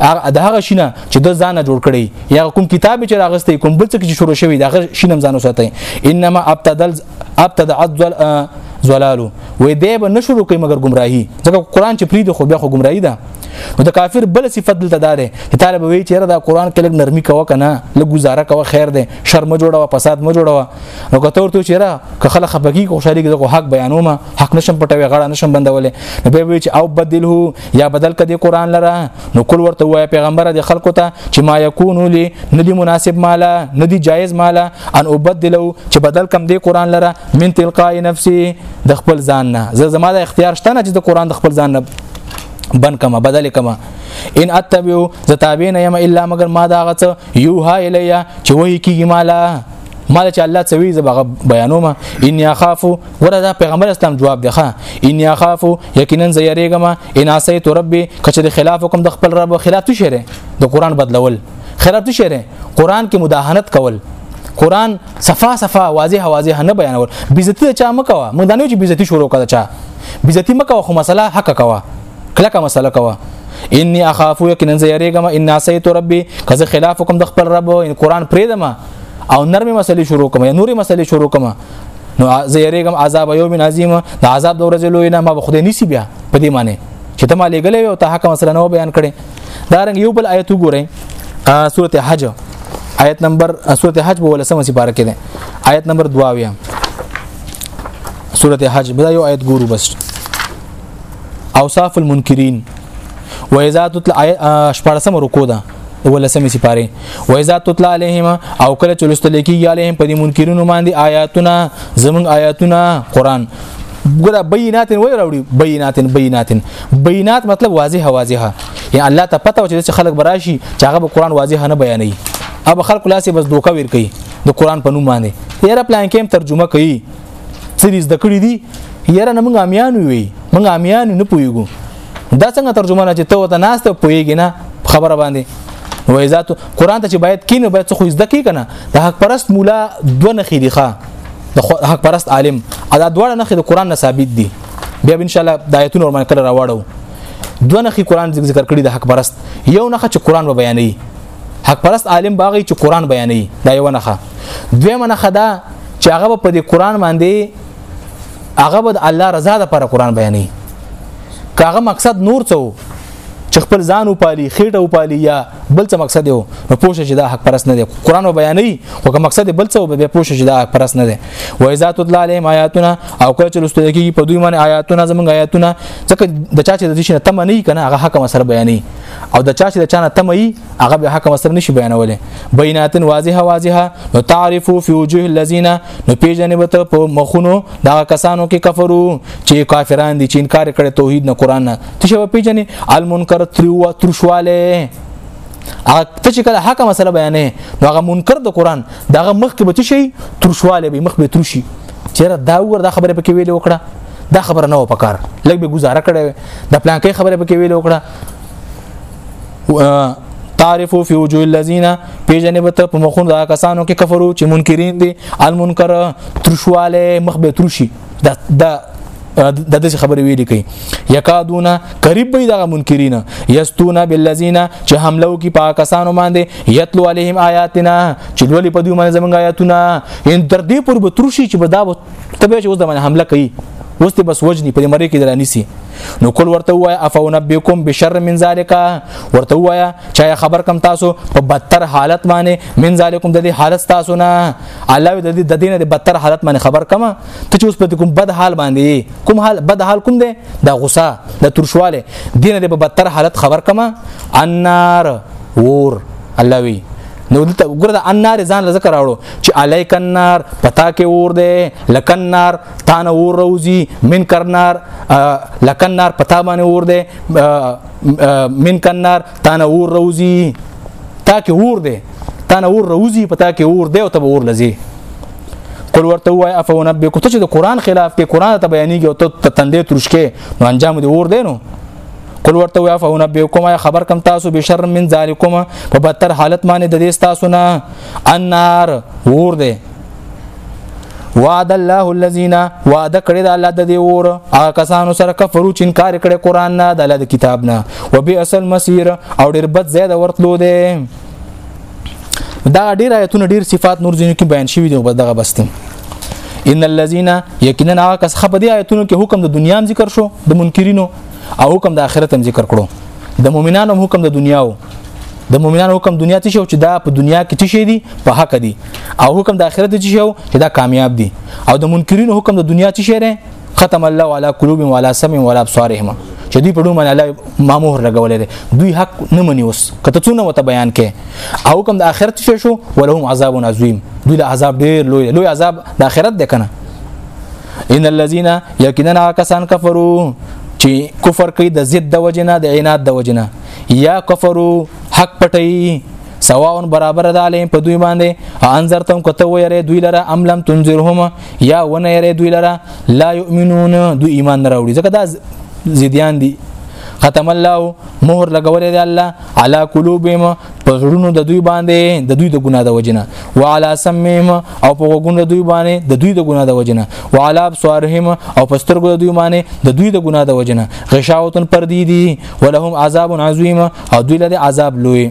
هغه د هغه شینه چې د ځانه جوړ کړي یا کوم کتاب چې راغستې کوم بل څه چې شروع شوی دا هغه شینم ځانو ساتي انما ابتدل ابتدع الذل زلالو وې دې به نشرو کوي مګر گمراهي ځکه قران چې پری د خو بیا خو گمراهي ده نو د کافر بل صفت دلته داره چې طالب وی چې دا قران کې لګ نرمي کوه کنه لګ گزاره کوه خیر ده شرم جوړه فساد مو جوړه نو کته ورته چې را که خلک خپګي خوشالي کې حق بیانومه حق نشم پټوي غړا نشم بندولې نو به وی چې او بدله یا بدل کدي قران لره نو کول ورته وای پیغمبر د خلکو ته چې ما یکون لی ندی مناسب مالا ندی جایز مالا ان وبدلو چې بدل کم دی قران لره من تلقاء نفسي د خپل ځان نه زه زما د اختیار شته نه چې د قران د خپل ځان نه بن کما بدل کما ان اتبعو زتابین یم الا مگر ما دا غڅ یوها الیا چې وਹੀ کیږي مالا مال چې الله څوي زه بغه بیانوم ان يخاف وردا پیغمبر اسلام جواب دی ښا ان يخاف یقینا زه یریګم ان عصیت ربي کچې خلاف کوم د خپل رب خلاف تو شری د قران بدلول خلاف تو شری قران کې مداهنت کول قران صفا صفا واضح واضح نه بیانول بیزتی چا مکوه موږ دانو چې بیزتی شروع کړه چا بیزتی مکوه خو مسله حق کوه کلکه مسله کوه انی اخاف یقینا زه یریګم ان عصیت ربي کزه خلاف کوم د خپل رب ان قران پرې دمه او نرمه مسلې شروع کوم یا نورې مسلې شروع کوم نو زیریګم عذاب یوم عظیم د عذاب د ورځې لوی نه ما خدای نسی بیا په دې معنی چې ته ما لګلې او ته حق مسله نو بیان کړي دا رنګ یو بل آیت وګورئ سورته حج آیت نمبر سورته حج په ولسمه سي بار کې ده آیت نمبر 22 سورته حج بدا یو آیت ګورو بس اوصاف المنکرین و اذا تطلع شپارسم رکو ده ولسمه سپاره و اذا تطلع عليهم او کله چې لستل کېږي عليهم په دې منکرونو باندې آیاتونه زمون آیاتونه قران ګره بینات وی راوړي بینات بینات بینات مطلب واضحه واضحه یا الله ته پته و چې خلک براشي چې هغه قرآن واضحه نه بیانوي اب خلک لاسه بس دوکا ور کوي د قرآن په نوم باندې یاره پلان کې ترجمه کوي سریز د کړی دي یاره نه موږ امیان وي موږ امیان نه پویګو دا څنګه ترجمه نه چې ته وته ناست پويږي نه خبره باندې وای ذات قران ته چې باید کینو باید څه خو زده کی کنه د حق پرست مولا دوه نه خېدي ښا د حق پرست عالم ادا دوه نه خې د قران نه ثابت دي بیا ان شاء الله د آیتونو ورمن کړه راوړو دوه نه خې قران ذکر کړی د حق پرست یو نه چې قران به بیانې حق پرست عالم باغی چې قران بیانې دا یو نه دویمه نه خدا چې هغه په دې قران باندې هغه به الله رضا د پر قران بیانې کاغه مقصد نور څو چې خپل ځان او پالي خېټه او پالي یا بل څه مقصد یو نو پوه شي چې دا حق پرس نه دی قران او بیانې خو که مقصد بل څه به پوه شي چې دا حق پرس نه دی و اذا تطلع عليهم آیاتنا او کله چې لوستل کېږي په دوی باندې آیاتونه زمونږ آیاتونه ځکه د چا چې د شي تم نه کنه هغه حق مسره بیانې او د چا چې د چا نه تم یي هغه به حق مسره نشي بیانولې بیناتن واضحه واضحه نو تعرفو فی وجوه الذین نو پیژنې به ته په مخونو دا کسانو کې کفرو چې کافران دي چې انکار کړي توحید نه قران نه ته شو پیژنې المنکر تروا ترشواله هغه ته چې کله حق مسله بیانې نو هغه منکر د قران دغه مخ کې به شي ترشواله به مخ به ترشي چیرې دا ور دا خبره پکې ویل وکړه دا خبره نه و پکار لږ به گزاره کړې د پلان کې خبره پکې ویل وکړه تعرفو فی وجوه الذین پیجنې به ته په مخونو دا کسانو کې کفرو چې منکرین دي المنکر ترشواله مخ به ترشي دا دا د دې خبرې ویلې کوي یکادونا قریب به دغه منکرین یستونا بالذین چې حمله وکي پاکستان باندې یتلو علیهم آیاتنا چې ولې په دې باندې زمونږ آیاتونه ان تر دې پر به ترشي چې به دا تبه چې اوس د باندې حمله کوي اوس ته بس وجني په مری کې درانیسی نو کول ورته وای افونبکم بشر من ذالک ورته وای چا خبر کم تاسو په بدتر حالت باندې من ذالکم د دې حالت تاسو نه الله د دې د دینه د بدتر حالت باندې خبر کما ته چې اوس په کوم بد حال باندې کوم حال بد حال کوم دی د غصه د ترشواله دینه د بدتر حالت خبر کما النار ور الله وی نو دلته وګوره د انار ځان ذکر راوړو چې الیک النار پتا کې اور دی لکن نار تا نه اور روزي من کرنار لکن نار پتا باندې اور دی من کرنار تا نه اور روزي تا کې اور دی تا نه اور روزي پتا کې اور دی او ته اور لزي قل ورته وای اف ونبئکم ته چې د قران خلاف کې قران ته بیانېږي او ته تندې ترشکې نو انجام دی اور دی نو قل ورته وای اف ونبئکم یا خبر کم تاسو به شر من ذالکم په بدتر حالت باندې د دې تاسو نه النار اور دی وعد الله الذين وعد کړی د الله د دی اور هغه کسانو سره کفرو چې انکار کړي قران نه د الله د کتاب نه وبئس المصير او ډیر بد زیاده ورتلو دی دا ډیر آیتونه ډیر صفات نور ځینو کې بیان شوی دی په دغه بسته ان الذين یقینا هغه کس خپ دی آیتونو کې حکم د دنیا ذکر شو د منکرینو او حکم د آخرت هم ذکر کړو د مؤمنانو حکم د دنیاو د مؤمنانو حکم دنیا ته شو چې دا په دنیا کې څه شي دي په حق دي او حکم د آخرت ته شو چې دا کامیاب دي او د منکرینو حکم د دنیا څه شي دی ختم الله علی قلوب ولا سمع ولا ابصارهم چې دوی په دومره الله مامور لګولې دي دوی حق نه مني اوس کته څونه وته بیان کې او کوم د آخرت شې شو ولهم عذاب عظیم دوی له عذاب ډیر لوی لوی عذاب د آخرت ده کنه ان الذين يكننا كسان كفروا چې کفر کوي د ضد د وجنه د عناد د وجنه یا کفرو حق پټي سواون برابر ده علی په دوی باندې انذر تم کته و یری دوی لره ام لم تنذرهم یا ونه یری دوی لره لا یؤمنون دوی ایمان نه راوړي ځکه دا زیدیان دي ختم الله مهر لګولې دی الله علا قلوبهم په غړونو د دوی باندې د دوی د ګناه د وجنه وعلى سمهم او په وګونو د دوی باندې د دوی د ګناه د وجنه وعلى ابصارهم او په سترګو د دوی باندې د دوی د ګناه د وجنه غشاوتن پر دی دي ولهم عذاب عظیم او دوی لري عذاب لوی